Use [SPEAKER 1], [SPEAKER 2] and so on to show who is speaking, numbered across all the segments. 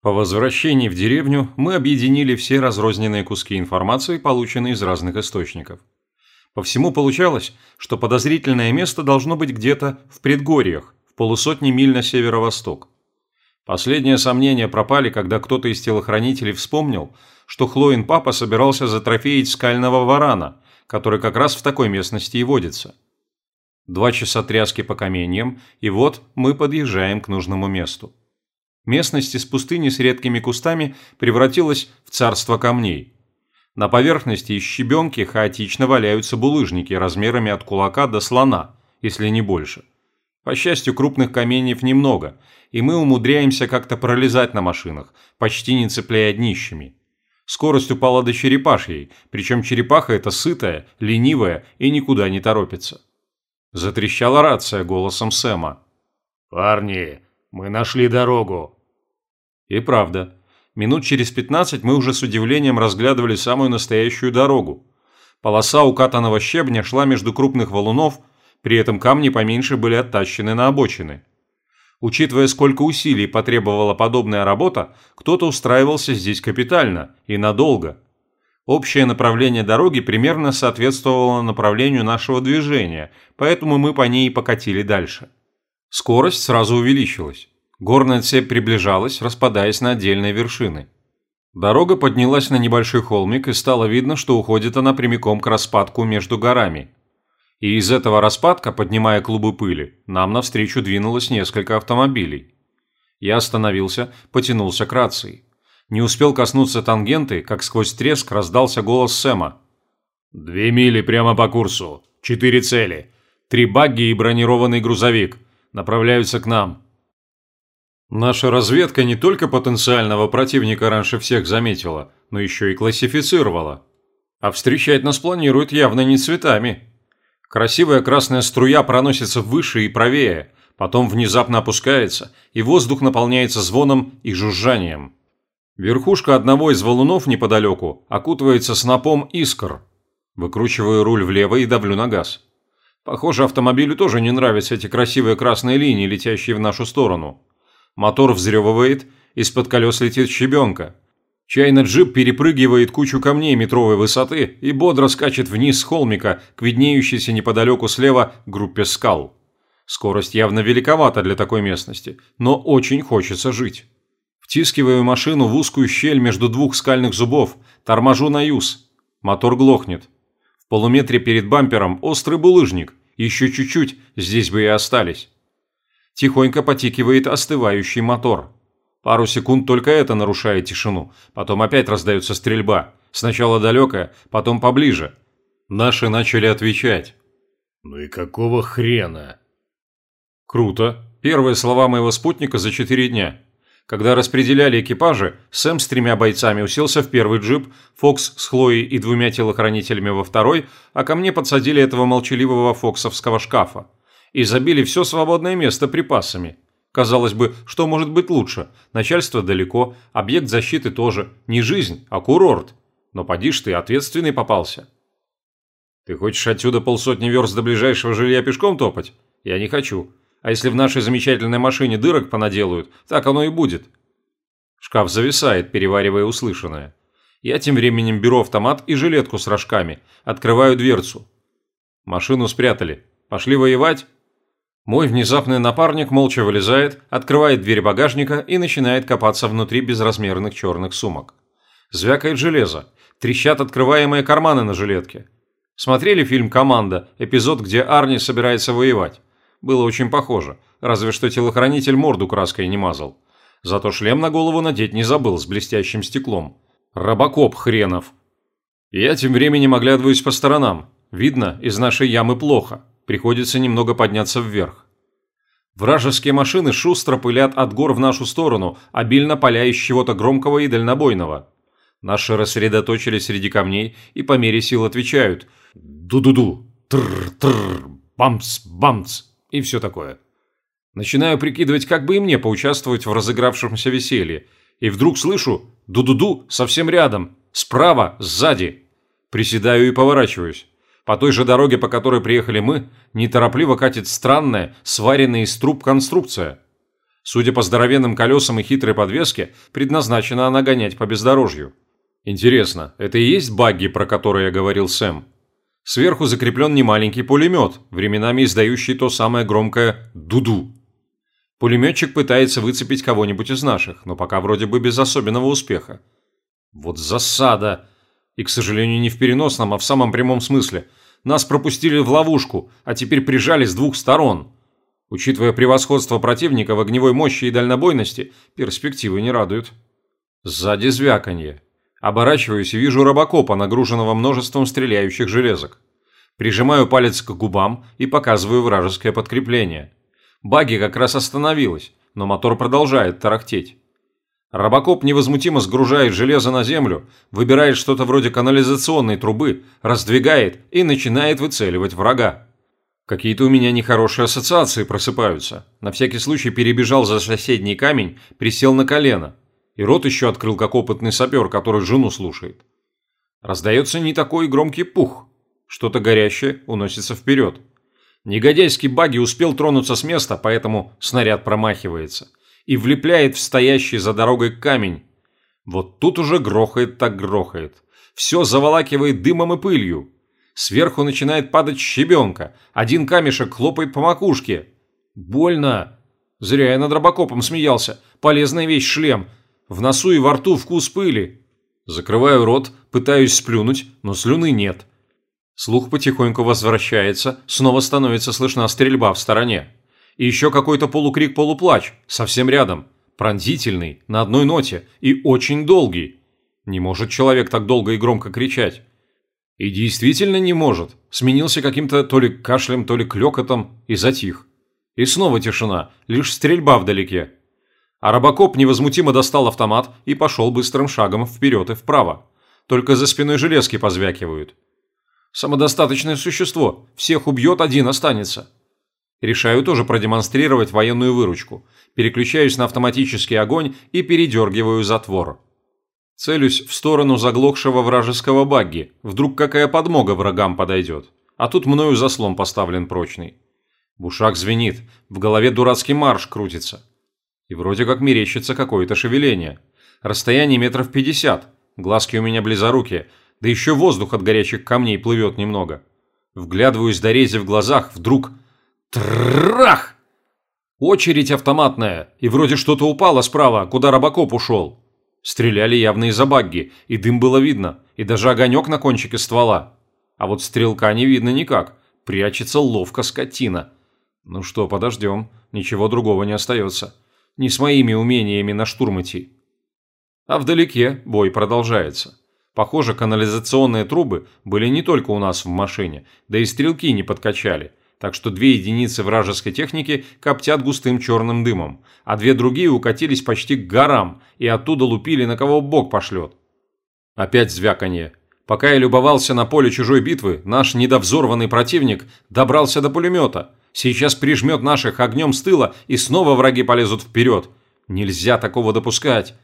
[SPEAKER 1] По возвращении в деревню мы объединили все разрозненные куски информации, полученные из разных источников. По всему получалось, что подозрительное место должно быть где-то в предгорьях, в полусотни миль на северо-восток. Последние сомнения пропали, когда кто-то из телохранителей вспомнил, что Хлоин папа собирался затрофеить скального варана, который как раз в такой местности и водится. Два часа тряски по каменьям, и вот мы подъезжаем к нужному месту. Местность из пустыни с редкими кустами превратилась в царство камней. На поверхности из щебенки хаотично валяются булыжники размерами от кулака до слона, если не больше. По счастью, крупных каменьев немного, и мы умудряемся как-то пролезать на машинах, почти не цепляя днищами. Скорость упала до черепашьей, причем черепаха эта сытая, ленивая и никуда не торопится. Затрещала рация голосом Сэма.
[SPEAKER 2] «Парни, мы нашли дорогу.
[SPEAKER 1] И правда. Минут через 15 мы уже с удивлением разглядывали самую настоящую дорогу. Полоса укатанного щебня шла между крупных валунов, при этом камни поменьше были оттащены на обочины. Учитывая, сколько усилий потребовала подобная работа, кто-то устраивался здесь капитально и надолго. Общее направление дороги примерно соответствовало направлению нашего движения, поэтому мы по ней и покатили дальше. Скорость сразу увеличилась. Горная цепь приближалась, распадаясь на отдельные вершины. Дорога поднялась на небольшой холмик, и стало видно, что уходит она прямиком к распадку между горами. И из этого распадка, поднимая клубы пыли, нам навстречу двинулось несколько автомобилей. Я остановился, потянулся к рации. Не успел коснуться тангенты, как сквозь треск раздался голос Сэма.
[SPEAKER 2] «Две мили прямо по курсу. Четыре цели. Три багги и бронированный грузовик. Направляются к нам.
[SPEAKER 1] Наша разведка не только потенциального противника раньше всех заметила, но еще и классифицировала. А встречать нас планируют явно не цветами. Красивая красная струя проносится выше и правее, потом внезапно опускается, и воздух наполняется звоном и жужжанием. Верхушка одного из валунов неподалеку окутывается снопом искр. Выкручиваю руль влево и давлю на газ. Похоже, автомобилю тоже не нравятся эти красивые красные линии, летящие в нашу сторону. Мотор взрёвывает, из-под колес летит щебенка. Чайный джип перепрыгивает кучу камней метровой высоты и бодро скачет вниз с холмика к виднеющейся неподалеку слева группе скал. Скорость явно великовата для такой местности, но очень хочется жить. Втискиваю машину в узкую щель между двух скальных зубов, торможу на юз. Мотор глохнет. В полуметре перед бампером острый булыжник. Еще чуть-чуть, здесь бы и остались. Тихонько потикивает остывающий мотор. Пару секунд только это нарушает тишину. Потом опять раздается стрельба. Сначала далекая, потом поближе. Наши начали отвечать.
[SPEAKER 2] «Ну и какого хрена?»
[SPEAKER 1] Круто. Первые слова моего спутника за четыре дня. Когда распределяли экипажи, Сэм с тремя бойцами уселся в первый джип, Фокс с Хлоей и двумя телохранителями во второй, а ко мне подсадили этого молчаливого фоксовского шкафа и забили все свободное место припасами. Казалось бы, что может быть лучше? Начальство далеко, объект защиты тоже. Не жизнь, а курорт. Но поди ты, ответственный попался. Ты хочешь отсюда полсотни верст до ближайшего жилья пешком топать? Я не хочу. А если в нашей замечательной машине дырок понаделают, так оно и будет. Шкаф зависает, переваривая услышанное. Я тем временем беру автомат и жилетку с рожками, открываю дверцу. Машину спрятали. Пошли воевать? Мой внезапный напарник молча вылезает, открывает дверь багажника и начинает копаться внутри безразмерных черных сумок. Звякает железо, трещат открываемые карманы на жилетке. Смотрели фильм «Команда», эпизод, где Арни собирается воевать? Было очень похоже, разве что телохранитель морду краской не мазал. Зато шлем на голову надеть не забыл с блестящим стеклом. Робокоп хренов. Я тем временем оглядываюсь по сторонам. Видно, из нашей ямы плохо приходится немного подняться вверх. Вражеские машины шустро пылят от гор в нашу сторону, обильно поля из чего-то громкого и дальнобойного. Наши рассредоточились среди камней и по мере сил отвечают. «ду-ду-ду», «тр-тр», «бамц-бамц» и все такое. Начинаю прикидывать, как бы и мне поучаствовать в разыгравшемся веселье, и вдруг слышу «ду-ду-ду» совсем рядом, справа, сзади. Приседаю и поворачиваюсь. По той же дороге, по которой приехали мы, неторопливо катит странная, сваренная из труб конструкция. Судя по здоровенным колесам и хитрой подвеске, предназначена она гонять по бездорожью. Интересно, это и есть багги, про которые я говорил Сэм? Сверху закреплен немаленький пулемет, временами издающий то самое громкое «дуду». Пулеметчик пытается выцепить кого-нибудь из наших, но пока вроде бы без особенного успеха. Вот засада! И, к сожалению, не в переносном, а в самом прямом смысле. Нас пропустили в ловушку, а теперь прижали с двух сторон. Учитывая превосходство противника в огневой мощи и дальнобойности, перспективы не радуют. Сзади звяканье. Оборачиваюсь и вижу робокопа, нагруженного множеством стреляющих железок. Прижимаю палец к губам и показываю вражеское подкрепление. Баги как раз остановилась, но мотор продолжает тарахтеть. Робокоп невозмутимо сгружает железо на землю, выбирает что-то вроде канализационной трубы, раздвигает и начинает выцеливать врага. Какие-то у меня нехорошие ассоциации просыпаются. На всякий случай перебежал за соседний камень, присел на колено. И рот еще открыл, как опытный сапер, который жену слушает. Раздается не такой громкий пух. Что-то горящее уносится вперед. Негодяйский баги успел тронуться с места, поэтому снаряд промахивается. И влепляет в стоящий за дорогой камень. Вот тут уже грохает так грохает. Все заволакивает дымом и пылью. Сверху начинает падать щебенка. Один камешек хлопает по макушке. Больно. Зря я над робокопом смеялся. Полезная вещь шлем. В носу и во рту вкус пыли. Закрываю рот, пытаюсь сплюнуть, но слюны нет. Слух потихоньку возвращается, снова становится слышна стрельба в стороне. И еще какой-то полукрик-полуплач, совсем рядом. Пронзительный, на одной ноте и очень долгий. Не может человек так долго и громко кричать. И действительно не может. Сменился каким-то то ли кашлем, то ли клёкотом и затих. И снова тишина, лишь стрельба вдалеке. А Робокоп невозмутимо достал автомат и пошел быстрым шагом вперед и вправо. Только за спиной железки позвякивают. Самодостаточное существо, всех убьет, один останется. Решаю тоже продемонстрировать военную выручку. Переключаюсь на автоматический огонь и передергиваю затвор. Целюсь в сторону заглохшего вражеского багги. Вдруг какая подмога врагам подойдет. А тут мною заслон поставлен прочный. В ушах звенит, в голове дурацкий марш крутится. И вроде как мерещится какое-то шевеление. Расстояние метров пятьдесят. Глазки у меня близорукие. Да еще воздух от горячих камней плывет немного. Вглядываюсь до рези в глазах, вдруг... Трах! Очередь автоматная, и вроде что-то упало справа, куда робокоп ушел. Стреляли явно из-за багги, и дым было видно, и даже огонек на кончике ствола. А вот стрелка не видно никак, прячется ловко скотина. Ну что, подождем, ничего другого не остается. Не с моими умениями на штурм идти. А вдалеке бой продолжается. Похоже, канализационные трубы были не только у нас в машине, да и стрелки не подкачали так что две единицы вражеской техники коптят густым черным дымом, а две другие укатились почти к горам и оттуда лупили на кого бог пошлет. Опять звяканье. Пока я любовался на поле чужой битвы, наш недовзорванный противник добрался до пулемета. Сейчас прижмет наших огнем с тыла, и снова враги полезут вперед. Нельзя такого допускать.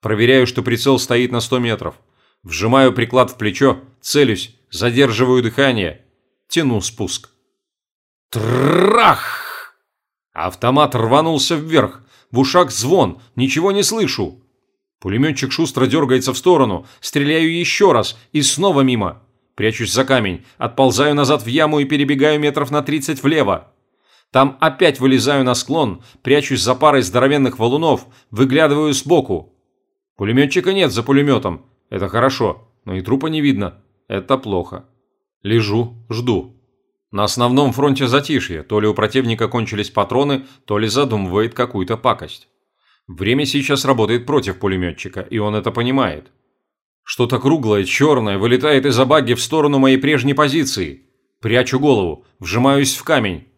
[SPEAKER 1] Проверяю, что прицел стоит на 100 метров. Вжимаю приклад в плечо, целюсь, задерживаю дыхание, тяну спуск. Трах! Автомат рванулся вверх. В ушах звон. Ничего не слышу. Пулеметчик шустро дергается в сторону. Стреляю еще раз. И снова мимо. Прячусь за камень. Отползаю назад в яму и перебегаю метров на 30 влево. Там опять вылезаю на склон, прячусь за парой здоровенных валунов, выглядываю сбоку. Пулеметчика нет за пулеметом. Это хорошо, но и трупа не видно. Это плохо. Лежу, жду. На основном фронте затишье, то ли у противника кончились патроны, то ли задумывает какую-то пакость. Время сейчас работает против пулеметчика, и он это понимает. Что-то круглое, черное, вылетает из-за багги в сторону моей прежней позиции. Прячу голову, вжимаюсь в камень.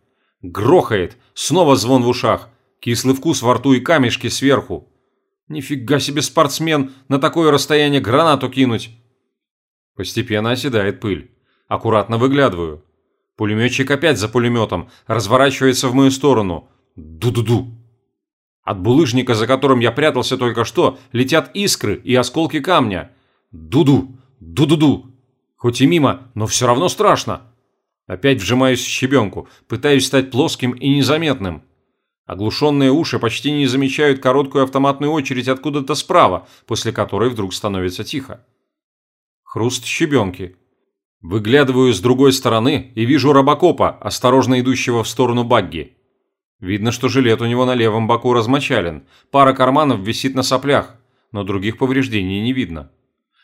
[SPEAKER 1] Грохает, снова звон в ушах, кислый вкус во рту и камешки сверху. Нифига себе спортсмен на такое расстояние гранату кинуть. Постепенно оседает пыль. Аккуратно выглядываю. Пулеметчик опять за пулеметом, разворачивается в мою сторону. Ду-ду-ду. От булыжника, за которым я прятался только что, летят искры и осколки камня. Ду-ду, ду-ду-ду. Хоть и мимо, но все равно страшно. Опять вжимаюсь в щебенку, пытаюсь стать плоским и незаметным. Оглушенные уши почти не замечают короткую автоматную очередь откуда-то справа, после которой вдруг становится тихо. Хруст щебенки. Выглядываю с другой стороны и вижу робокопа, осторожно идущего в сторону багги. Видно, что жилет у него на левом боку размочален, пара карманов висит на соплях, но других повреждений не видно.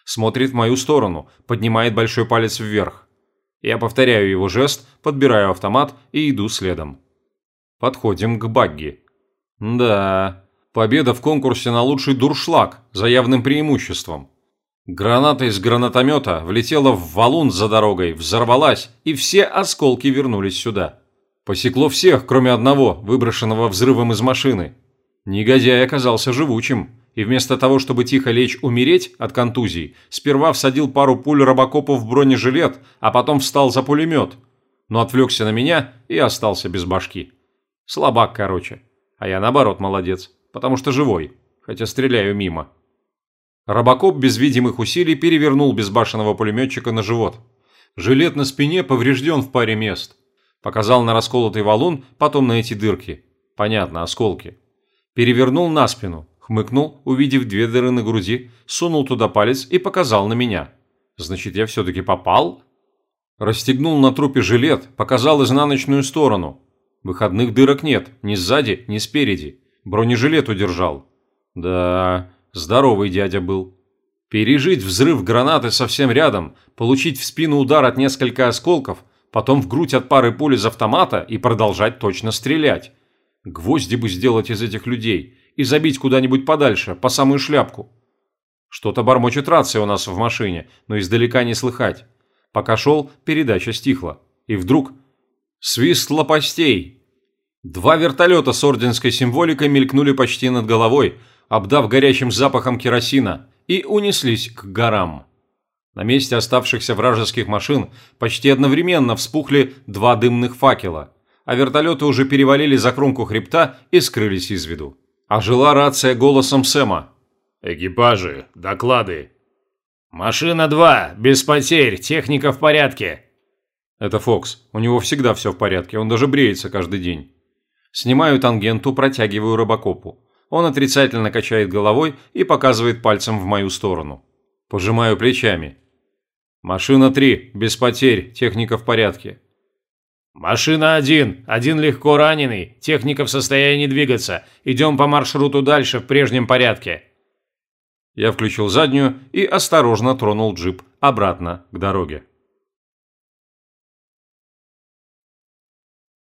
[SPEAKER 1] Смотрит в мою сторону, поднимает большой палец вверх. Я повторяю его жест, подбираю автомат и иду следом. Подходим к багги. Да, победа в конкурсе на лучший дуршлаг за явным преимуществом. Граната из гранатомета влетела в валун за дорогой, взорвалась, и все осколки вернулись сюда. Посекло всех, кроме одного, выброшенного взрывом из машины. Негодяй оказался живучим, и вместо того, чтобы тихо лечь умереть от контузий, сперва всадил пару пуль робокопу в бронежилет, а потом встал за пулемет. Но отвлекся на меня и остался без башки. Слабак, короче. А я наоборот молодец, потому что живой, хотя стреляю мимо. Робокоп без видимых усилий перевернул безбашенного пулеметчика на живот. Жилет на спине поврежден в паре мест. Показал на расколотый валун, потом на эти дырки. Понятно, осколки. Перевернул на спину, хмыкнул, увидев две дыры на груди, сунул туда палец и показал на меня. Значит, я все-таки попал? Расстегнул на трупе жилет, показал изнаночную сторону. Выходных дырок нет, ни сзади, ни спереди. Бронежилет удержал. Да, Здоровый дядя был. Пережить взрыв гранаты совсем рядом, получить в спину удар от нескольких осколков, потом в грудь от пары пуль из автомата и продолжать точно стрелять. Гвозди бы сделать из этих людей и забить куда-нибудь подальше, по самую шляпку. Что-то бормочет рация у нас в машине, но издалека не слыхать. Пока шел, передача стихла. И вдруг... Свист лопастей! Два вертолета с орденской символикой мелькнули почти над головой, обдав горячим запахом керосина, и унеслись к горам. На месте оставшихся вражеских машин почти одновременно вспухли два дымных факела, а вертолеты уже перевалили за кромку хребта и скрылись из виду. А жила рация голосом Сэма.
[SPEAKER 2] «Экипажи, доклады».
[SPEAKER 3] «Машина 2, без потерь, техника в порядке».
[SPEAKER 1] Это Фокс, у него всегда все в порядке, он даже бреется каждый день. Снимаю тангенту, протягиваю робокопу. Он отрицательно качает головой и показывает пальцем в мою сторону. Пожимаю плечами. «Машина 3, без потерь, техника в порядке».
[SPEAKER 3] «Машина 1, один легко раненый, техника в состоянии двигаться. Идем по маршруту дальше в прежнем порядке».
[SPEAKER 1] Я включил заднюю и осторожно тронул джип обратно к дороге.